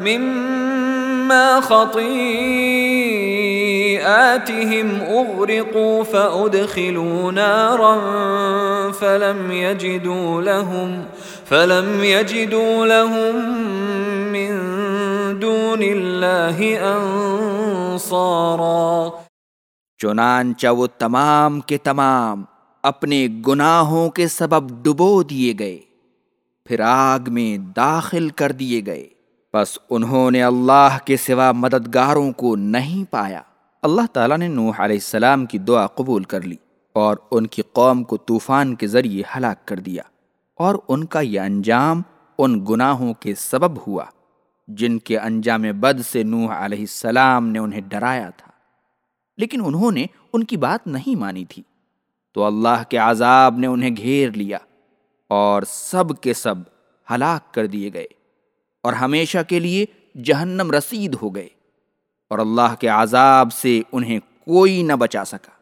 مما خطيئاتهم اغرقوا فادخلوا نارا فلم يجدوا لهم فلم يجدوا لهم من دون الله انصارا چنانچہ وہ تمام کے تمام اپنے گناہوں کے سبب ڈبو دیے گئے، پھر آگ میں داخل کر دیے گئے۔ بس انہوں نے اللہ کے سوا مددگاروں کو نہیں پایا۔ اللہ تعالیٰ نے نوح علیہ السلام کی دعا قبول کر لی اور ان کی قوم کو طوفان کے ذریعے ہلاک کر دیا اور ان کا یہ انجام ان گناہوں کے سبب ہوا، جن کے انجام بد سے نوح علیہ السلام نے انہیں ڈرایا تھا۔ لیکن انہوں نے ان کی بات نہیں مانی تھی۔ تو اللہ کے عذاب نے انہیں گھیر لیا اور سب کے سب ہلاک کر دیے گئے۔ اور ہمیشہ کے لیے جہنم رسید ہو گئے اور اللہ کے عذاب سے انہیں کوئی نہ بچا سکا۔